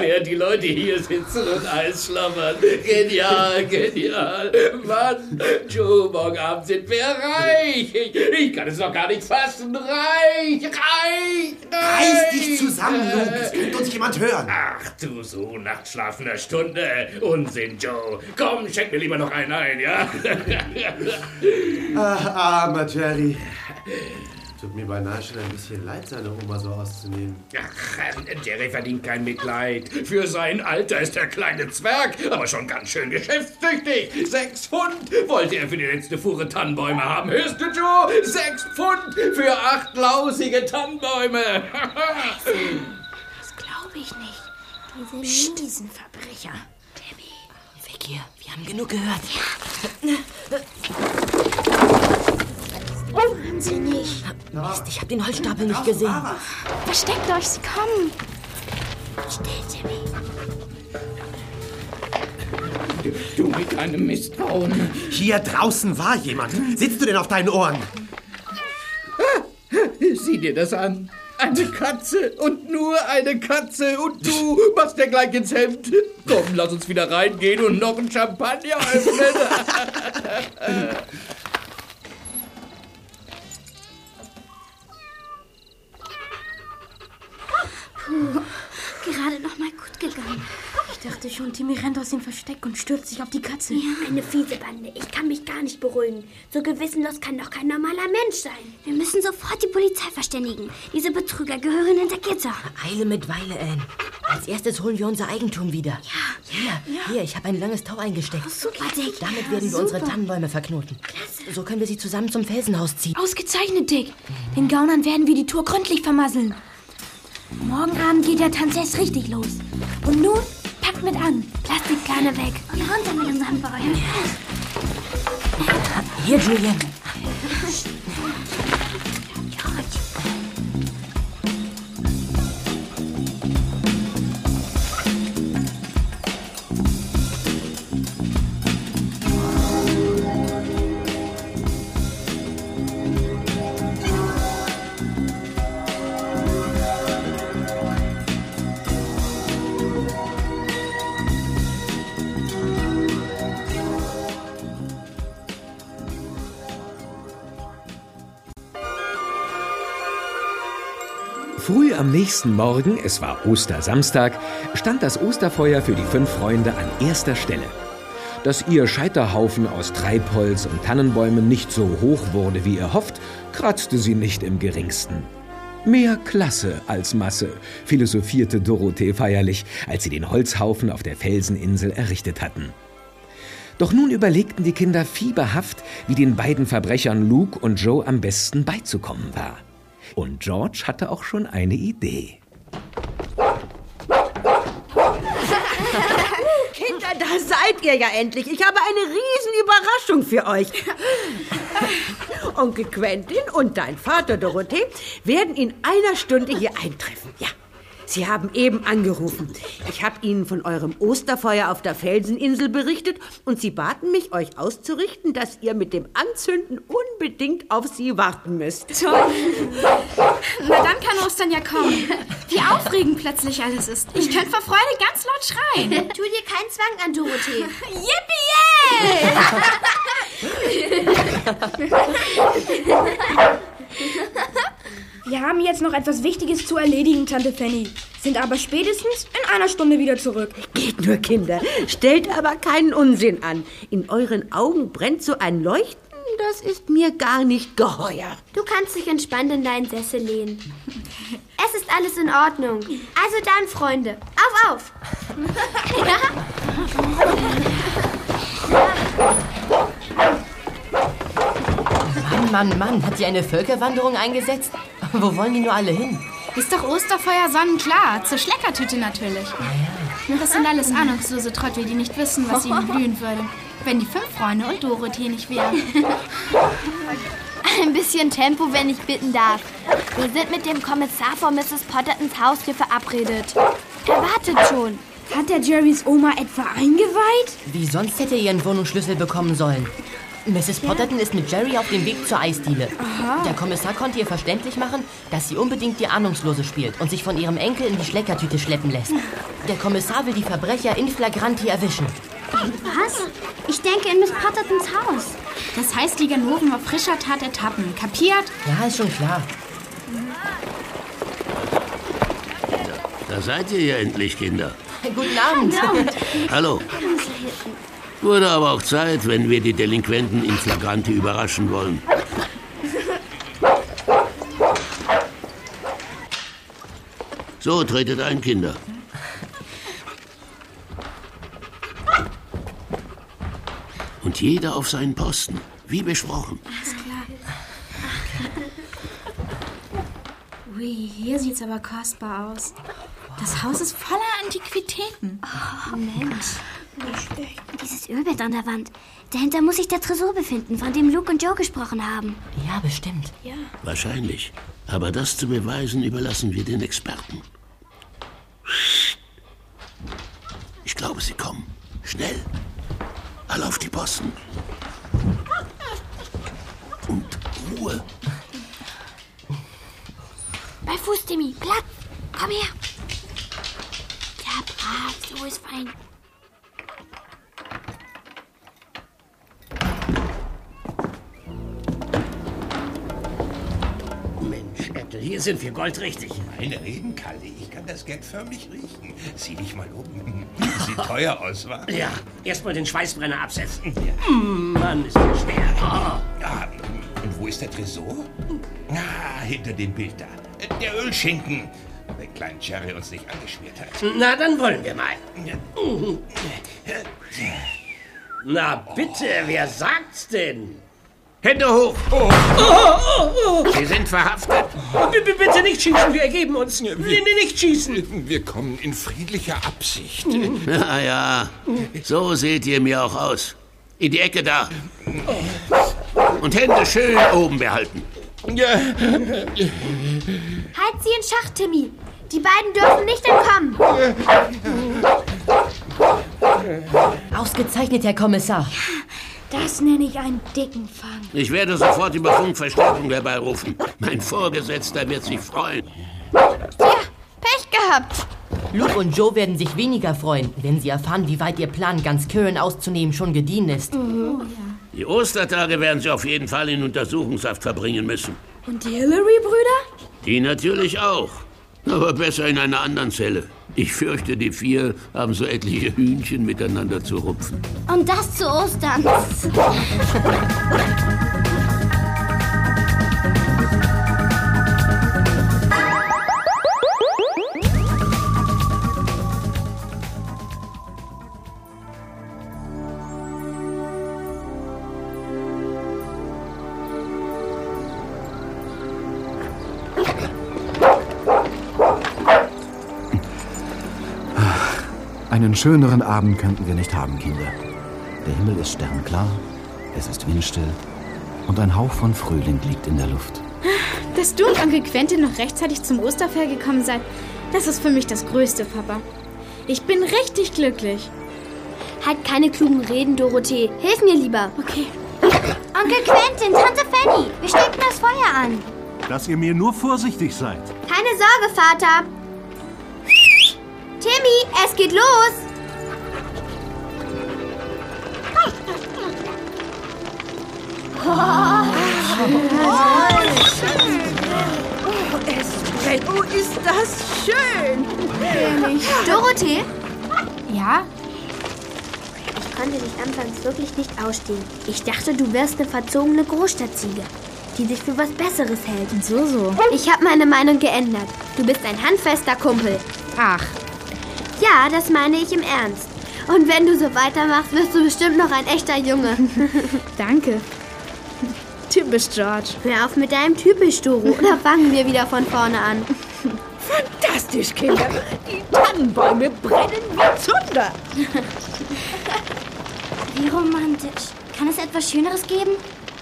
Während die Leute hier sitzen und Eis schlammern. Genial, genial. Mann, Joe, morgen Abend sind wir reich. Ich, ich kann es doch gar nicht fassen. Reich, reich, reich.
Reiß dich zusammen, Luke. Es könnte uns jemand hören.
Ach du so nachtschlafender Stunde. Unsinn, Joe. Komm, schenk mir lieber noch einen ein, ja?
Ach, armer Jerry. Tut mir beinahe schon ein bisschen leid, seine Oma so auszunehmen.
Ach, Jerry verdient kein Mitleid. Für sein Alter ist der kleine Zwerg aber schon ganz schön geschäftstüchtig. Sechs Pfund wollte er für die letzte Fuhre Tannenbäume haben. Hörst du, Joe? Sechs Pfund für acht lausige Tannenbäume.
Das glaube ich nicht. Diese miesen Verbrecher.
Weg hier. Wir haben genug gehört.
Wahnsinnig.
Mist, ich hab den Holzstapel nicht gesehen.
Versteckt euch, sie kommen.
Still, Timmy.
Du mit einem Misstrauen.
Hier draußen war jemand. Sitzt du denn auf deinen Ohren?
Sieh dir das an. Eine Katze und nur eine Katze und du machst dir gleich ins Hemd. Komm, lass uns wieder reingehen und noch ein Champagner öffnen.
gerade noch mal gut gegangen. Ich dachte schon, Timmy rennt aus dem Versteck und stürzt sich auf die Katze.
Ja, eine fiese Bande. Ich kann mich gar nicht beruhigen. So gewissenlos kann doch kein normaler Mensch sein.
Wir müssen sofort die Polizei verständigen. Diese Betrüger gehören hinter Gitter.
Eile mit Weile, Anne. Als erstes holen wir unser Eigentum wieder.
Ja.
Hier, hier, ich habe ein langes Tau eingesteckt.
Super, Dick.
Damit werden wir unsere Tannenbäume verknoten. So können wir sie zusammen zum Felsenhaus ziehen.
Ausgezeichnet, Dick. Den Gaunern werden wir die Tour gründlich vermasseln. Morgen Abend geht der Tanz erst richtig los. Und nun packt mit an. Plastikplane weg.
Und runter mit unseren Bäumen.
Hier, Julian.
Am nächsten Morgen, es war Ostersamstag, stand das Osterfeuer für die fünf Freunde an erster Stelle. Dass ihr Scheiterhaufen aus Treibholz und Tannenbäumen nicht so hoch wurde, wie ihr hofft, kratzte sie nicht im geringsten. Mehr Klasse als Masse, philosophierte Dorothee feierlich, als sie den Holzhaufen auf der Felseninsel errichtet hatten. Doch nun überlegten die Kinder fieberhaft, wie den beiden Verbrechern Luke und Joe am besten beizukommen war. Und George hatte auch schon eine Idee.
Kinder, da seid ihr ja endlich. Ich habe eine riesen Überraschung für euch. Onkel Quentin und dein Vater Dorothee werden in einer Stunde hier eintreffen. Ja. Sie haben eben angerufen. Ich habe Ihnen von eurem Osterfeuer auf der Felseninsel berichtet und Sie baten mich, euch auszurichten, dass ihr mit dem Anzünden unbedingt auf Sie warten müsst.
Toll. Na dann kann Ostern ja kommen. Wie aufregend plötzlich alles ist. Ich könnte vor Freude ganz laut schreien.
Tu dir keinen Zwang an, Dorothee.
Wir haben jetzt noch etwas Wichtiges zu erledigen, Tante Fanny. Sind aber spätestens in einer Stunde wieder zurück.
Geht nur, Kinder. Stellt aber keinen Unsinn an. In euren Augen brennt so ein Leuchten, das ist mir gar nicht geheuer.
Du kannst dich entspannt in deinen Sessel lehnen. Es ist alles in Ordnung. Also dann, Freunde, auf, auf.
Mann, Mann, Mann, hat sie eine Völkerwanderung eingesetzt? Wo wollen die nur alle hin?
Ist doch Osterfeuer sonnenklar. Zur Schleckertüte natürlich. Das sind alles ahnungslose Trottel, die nicht wissen, was ihnen blühen würde, wenn die fünf Freunde und Dorothee nicht wären.
Ein bisschen Tempo, wenn ich bitten darf. Wir sind mit dem Kommissar vor Mrs. Pottertons Haustür verabredet. Er wartet schon.
Hat der Jerrys Oma etwa eingeweiht?
Wie sonst hätte er ihren Wohnungsschlüssel bekommen sollen? Mrs. Potterton ist mit Jerry auf dem Weg zur Eisdiele. Der Kommissar konnte ihr verständlich machen, dass sie unbedingt die Ahnungslose spielt und sich von ihrem Enkel in die Schleckertüte schleppen lässt. Der Kommissar will die Verbrecher in flagranti erwischen.
Was? Ich denke in Miss Pottertons Haus.
Das heißt, die Ganoven auf frischer Tat ertappen. Kapiert?
Ja, ist schon klar.
Da seid ihr ja endlich, Kinder.
Guten Abend.
Hallo. Wurde aber auch Zeit, wenn wir die Delinquenten in Flagrante überraschen wollen. So, tretet ein, Kinder. Und jeder auf seinen Posten, wie besprochen.
Ui, hier sieht's aber kostbar aus. Das Haus ist voller Antiquitäten.
Oh, Mensch.
Nicht schlecht.
Dieses Ölbett an der Wand. Dahinter muss sich der Tresor befinden, von dem Luke und Joe gesprochen haben.
Ja, bestimmt.
Ja.
Wahrscheinlich. Aber das zu beweisen überlassen wir den Experten. Ich glaube, sie kommen. Schnell. Alle auf die Posten. Und Ruhe.
Bei Fuß, Timmy. Platz. Komm her. Ja, brav. So ist fein.
Hier sind wir goldrichtig.
Meine Reden, Kalle. Ich kann das Geld förmlich riechen. Sieh dich mal um. Sieht teuer aus, wa?
Ja, erstmal den Schweißbrenner absetzen. Ja. Mann, ist das schwer. Oh.
Ja, und wo ist der Tresor? Ah, hinter dem Bild da. Der Ölschinken. Wenn Klein Jerry uns nicht angeschmiert hat.
Na, dann wollen wir mal. Na bitte, wer sagt's denn? Hände hoch!
Oh.
Oh, oh, Sie sind verhaftet. B -b bitte nicht schießen, wir ergeben uns. Wir, nicht schießen.
Wir kommen in friedlicher Absicht.
Ja, ja. So seht ihr mir auch aus. In die Ecke da. Und Hände schön oben behalten.
Ja.
Halt sie in Schach, Timmy. Die beiden dürfen nicht entkommen.
Ausgezeichnet, Herr Kommissar.
Das nenne ich einen dicken Fang.
Ich werde sofort über Funk Verstärkung herbeirufen. Mein Vorgesetzter wird sich freuen.
Pech gehabt.
Luke und Joe werden sich weniger freuen, wenn sie erfahren, wie weit ihr Plan, ganz Kirin auszunehmen, schon gediehen ist.
Die Ostertage werden sie auf jeden Fall in Untersuchungshaft verbringen müssen.
Und die Hillary-Brüder?
Die natürlich auch. Aber besser in einer anderen Zelle. Ich fürchte, die vier haben so etliche Hühnchen miteinander zu rupfen.
Und das zu Ostern.
Einen schöneren Abend könnten wir nicht haben, Kinder. Der Himmel ist sternklar, es ist windstill und ein Hauch von Frühling liegt in der Luft.
Dass du und Onkel Quentin noch rechtzeitig zum Osterfest gekommen seid, das ist für mich das Größte, Papa. Ich bin richtig glücklich.
Halt keine klugen Reden, Dorothee. Hilf mir lieber.
Okay.
Onkel Quentin, Tante Fanny, wir stecken das Feuer an.
Dass ihr mir nur vorsichtig seid.
Keine Sorge, Vater. Timmy, es geht los.
Oh, es brennt. Oh, ist das schön.
Dorothee?
Ja?
Ich konnte dich anfangs wirklich nicht ausstehen. Ich dachte, du wärst eine verzogene Großstadtziege, die sich für was Besseres hält.
So, so.
Ich habe meine Meinung geändert. Du bist ein handfester Kumpel.
Ach.
Ja, das meine ich im Ernst. Und wenn du so weitermachst, wirst du bestimmt noch ein echter Junge.
Danke. Typisch George.
Hör auf mit deinem typisch, Doro. Oder fangen wir wieder von vorne an?
Fantastisch, Kinder. Die Tannenbäume brennen wie Zunder.
Wie romantisch. Kann es etwas Schöneres geben?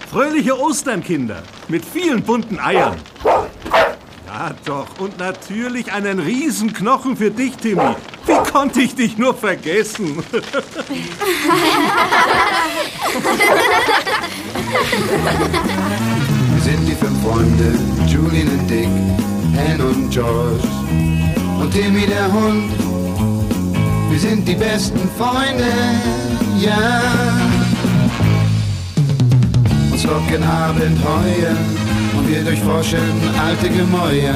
Fröhliche Ostern, Kinder. Mit vielen bunten Eiern. Ja, doch. Und natürlich einen Riesenknochen für dich, Timmy. Wie konnte ich dich nur vergessen?
Wir sind die fünf Freunde, Julian und Dick, Ann und George und Timmy der Hund. Wir sind die besten Freunde, ja. Uns locken Abenteuer und wir durchforschen alte Gemäuer.